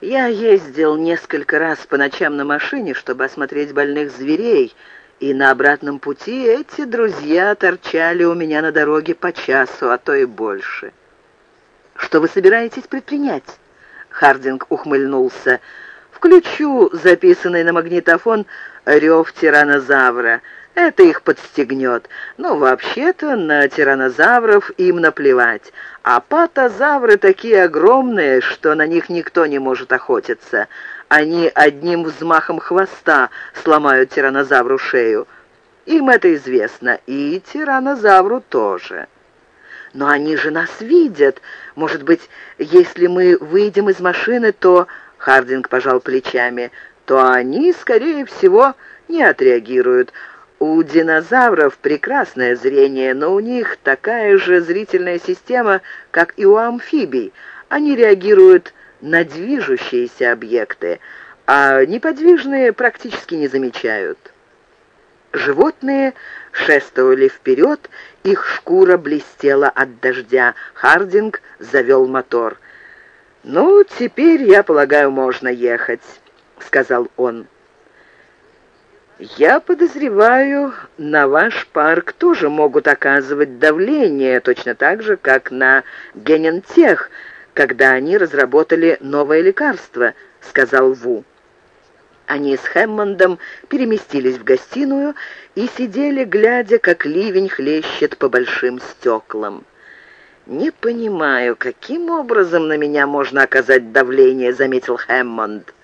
Я ездил несколько раз по ночам на машине, чтобы осмотреть больных зверей, и на обратном пути эти друзья торчали у меня на дороге по часу, а то и больше. Что вы собираетесь предпринять? Хардинг ухмыльнулся. Включу записанный на магнитофон рев тиранозавра. Это их подстегнет. Но вообще-то на тиранозавров им наплевать. А патозавры такие огромные, что на них никто не может охотиться. Они одним взмахом хвоста сломают тиранозавру шею. Им это известно, и тиранозавру тоже. Но они же нас видят. Может быть, если мы выйдем из машины, то... Хардинг пожал плечами. То они, скорее всего, не отреагируют. У динозавров прекрасное зрение, но у них такая же зрительная система, как и у амфибий. Они реагируют на движущиеся объекты, а неподвижные практически не замечают. Животные шествовали вперед, их шкура блестела от дождя. Хардинг завел мотор. «Ну, теперь, я полагаю, можно ехать», — сказал он. «Я подозреваю, на ваш парк тоже могут оказывать давление, точно так же, как на Генентех, когда они разработали новое лекарство», — сказал Ву. Они с Хэммондом переместились в гостиную и сидели, глядя, как ливень хлещет по большим стеклам. «Не понимаю, каким образом на меня можно оказать давление», — заметил Хэммонд.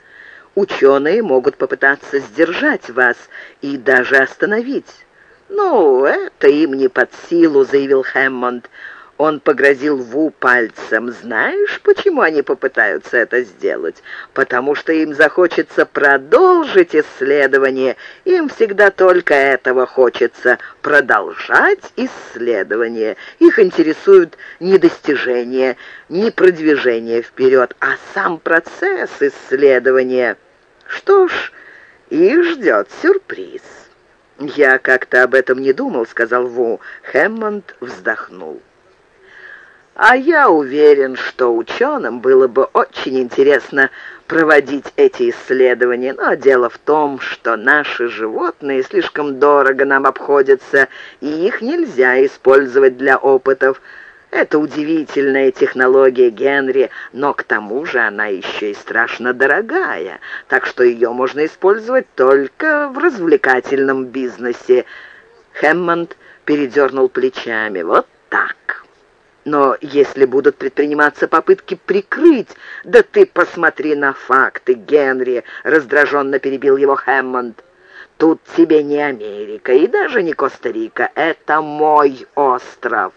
Ученые могут попытаться сдержать вас и даже остановить». «Ну, это им не под силу», — заявил Хэммонд. Он погрозил Ву пальцем. «Знаешь, почему они попытаются это сделать? Потому что им захочется продолжить исследование. Им всегда только этого хочется — продолжать исследование. Их интересуют не достижения, не продвижение вперед, а сам процесс исследования». Что ж, их ждет сюрприз. «Я как-то об этом не думал», — сказал Ву. Хэммонд вздохнул. «А я уверен, что ученым было бы очень интересно проводить эти исследования, но дело в том, что наши животные слишком дорого нам обходятся, и их нельзя использовать для опытов. Это удивительная технология Генри, но к тому же она еще и страшно дорогая, так что ее можно использовать только в развлекательном бизнесе. Хэммонд передернул плечами. Вот так. Но если будут предприниматься попытки прикрыть... Да ты посмотри на факты, Генри, раздраженно перебил его Хэммонд. Тут тебе не Америка и даже не Коста-Рика. Это мой остров.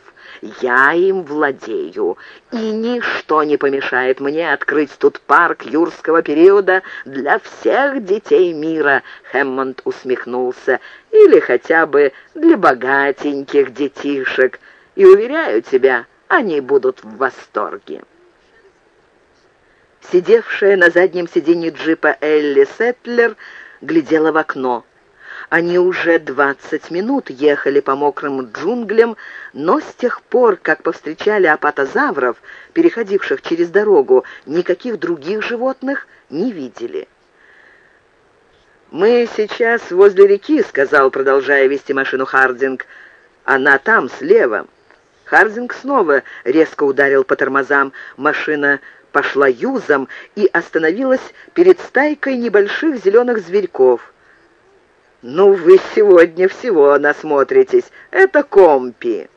Я им владею, и ничто не помешает мне открыть тут парк юрского периода для всех детей мира», — Хэммонд усмехнулся, «или хотя бы для богатеньких детишек, и, уверяю тебя, они будут в восторге». Сидевшая на заднем сиденье джипа Элли Сетлер глядела в окно. Они уже двадцать минут ехали по мокрым джунглям, но с тех пор, как повстречали апатозавров, переходивших через дорогу, никаких других животных не видели. «Мы сейчас возле реки», — сказал, продолжая вести машину Хардинг. «Она там, слева». Хардинг снова резко ударил по тормозам. Машина пошла юзом и остановилась перед стайкой небольших зеленых зверьков. «Ну, вы сегодня всего насмотритесь. Это компи».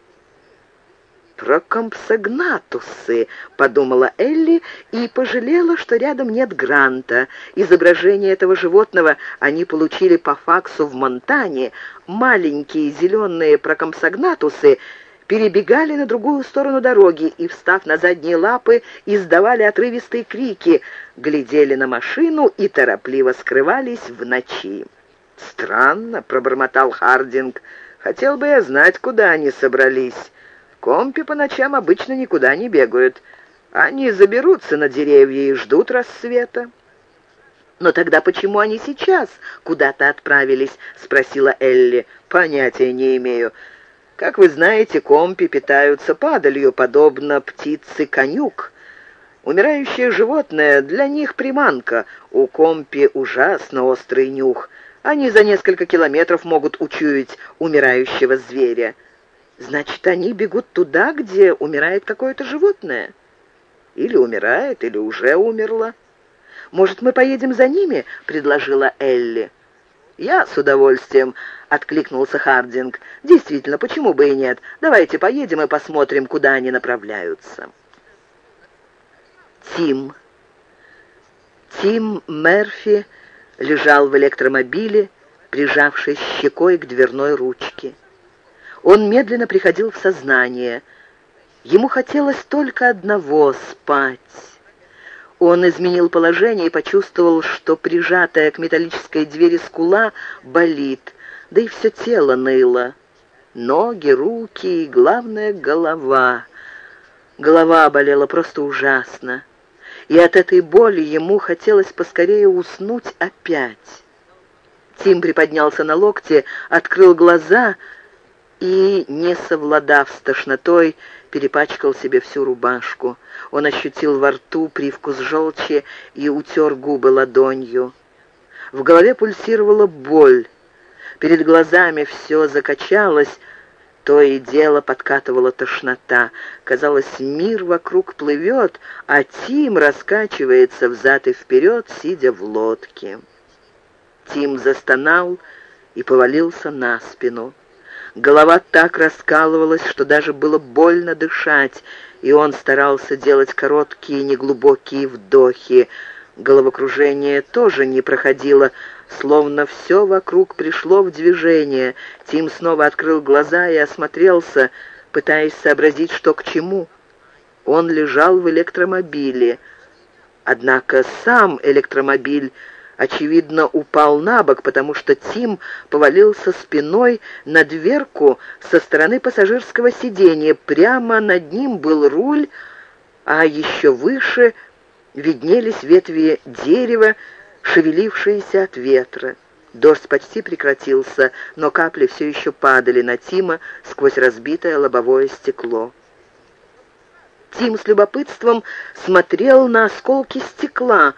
«Про компсогнатусы», — подумала Элли и пожалела, что рядом нет Гранта. Изображение этого животного они получили по факсу в Монтане. Маленькие зеленые прокомпсогнатусы перебегали на другую сторону дороги и, встав на задние лапы, издавали отрывистые крики, глядели на машину и торопливо скрывались в ночи. «Странно», — пробормотал Хардинг. «Хотел бы я знать, куда они собрались. Компи по ночам обычно никуда не бегают. Они заберутся на деревья и ждут рассвета». «Но тогда почему они сейчас куда-то отправились?» — спросила Элли. «Понятия не имею. Как вы знаете, компи питаются падалью, подобно птице конюк. Умирающее животное для них приманка. У компи ужасно острый нюх. Они за несколько километров могут учуять умирающего зверя. Значит, они бегут туда, где умирает какое-то животное. Или умирает, или уже умерло. «Может, мы поедем за ними?» — предложила Элли. «Я с удовольствием», — откликнулся Хардинг. «Действительно, почему бы и нет? Давайте поедем и посмотрим, куда они направляются». Тим. Тим Мерфи лежал в электромобиле, прижавшись щекой к дверной ручке. Он медленно приходил в сознание. Ему хотелось только одного — спать. Он изменил положение и почувствовал, что прижатая к металлической двери скула болит, да и все тело ныло. Ноги, руки и, главное, голова. Голова болела просто ужасно и от этой боли ему хотелось поскорее уснуть опять. Тим приподнялся на локте, открыл глаза и, не совладав с тошнотой, перепачкал себе всю рубашку. Он ощутил во рту привкус желчи и утер губы ладонью. В голове пульсировала боль. Перед глазами все закачалось, то и дело подкатывала тошнота. Казалось, мир вокруг плывет, а Тим раскачивается взад и вперед, сидя в лодке. Тим застонал и повалился на спину. Голова так раскалывалась, что даже было больно дышать, и он старался делать короткие неглубокие вдохи. Головокружение тоже не проходило, Словно все вокруг пришло в движение. Тим снова открыл глаза и осмотрелся, пытаясь сообразить, что к чему. Он лежал в электромобиле. Однако сам электромобиль, очевидно, упал на бок, потому что Тим повалился спиной на дверку со стороны пассажирского сиденья. Прямо над ним был руль, а еще выше виднелись ветви дерева, шевелившиеся от ветра. Дождь почти прекратился, но капли все еще падали на Тима сквозь разбитое лобовое стекло. Тим с любопытством смотрел на осколки стекла.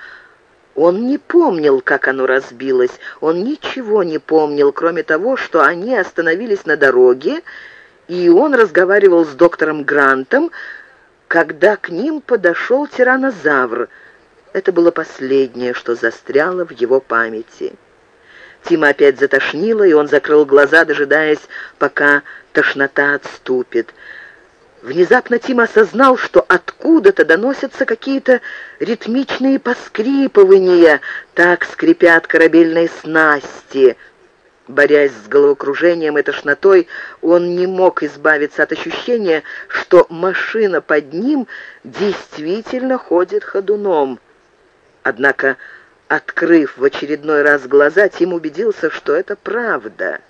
Он не помнил, как оно разбилось. Он ничего не помнил, кроме того, что они остановились на дороге, и он разговаривал с доктором Грантом, когда к ним подошел тиранозавр — это было последнее, что застряло в его памяти. Тима опять затошнило, и он закрыл глаза, дожидаясь, пока тошнота отступит. Внезапно Тим осознал, что откуда-то доносятся какие-то ритмичные поскрипывания, так скрипят корабельные снасти. Борясь с головокружением и тошнотой, он не мог избавиться от ощущения, что машина под ним действительно ходит ходуном. Однако, открыв в очередной раз глаза, Тим убедился, что это правда.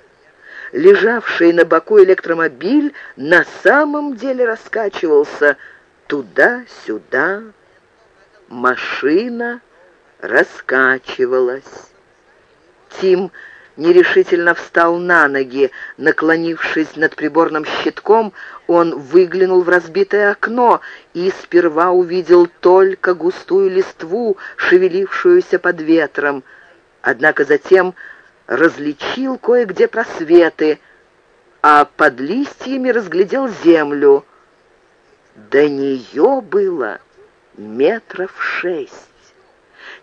Лежавший на боку электромобиль на самом деле раскачивался туда-сюда. Машина раскачивалась. Тим нерешительно встал на ноги. Наклонившись над приборным щитком, он выглянул в разбитое окно и сперва увидел только густую листву, шевелившуюся под ветром. Однако затем различил кое-где просветы, а под листьями разглядел землю. До нее было метров шесть.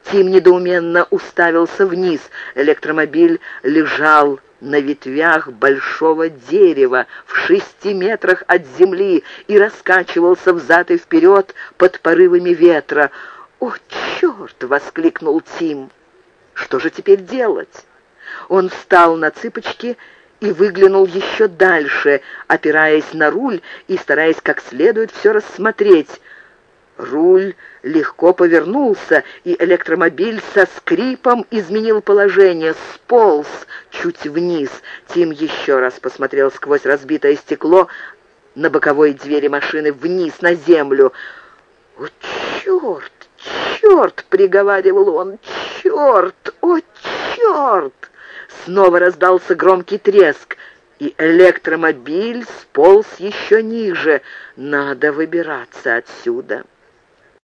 Тим недоуменно уставился вниз. Электромобиль лежал на ветвях большого дерева в шести метрах от земли и раскачивался взад и вперед под порывами ветра. «О, черт!» — воскликнул Тим. «Что же теперь делать?» Он встал на цыпочки и выглянул еще дальше, опираясь на руль и стараясь как следует все рассмотреть. Руль легко повернулся, и электромобиль со скрипом изменил положение, сполз чуть вниз. Тим еще раз посмотрел сквозь разбитое стекло на боковой двери машины вниз, на землю. «О, черт, черт!» — приговаривал он. «Черт! О, черт!» Снова раздался громкий треск, и электромобиль сполз еще ниже. «Надо выбираться отсюда».